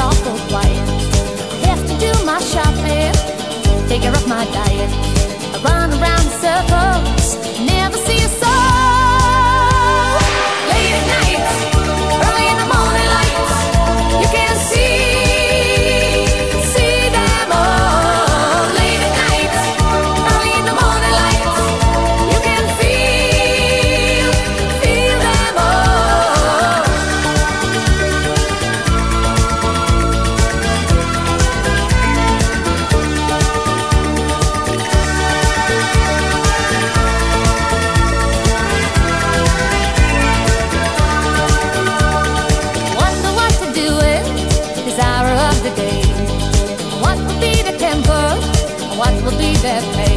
awful quiet. I have to do my shopping, take care of my diet. that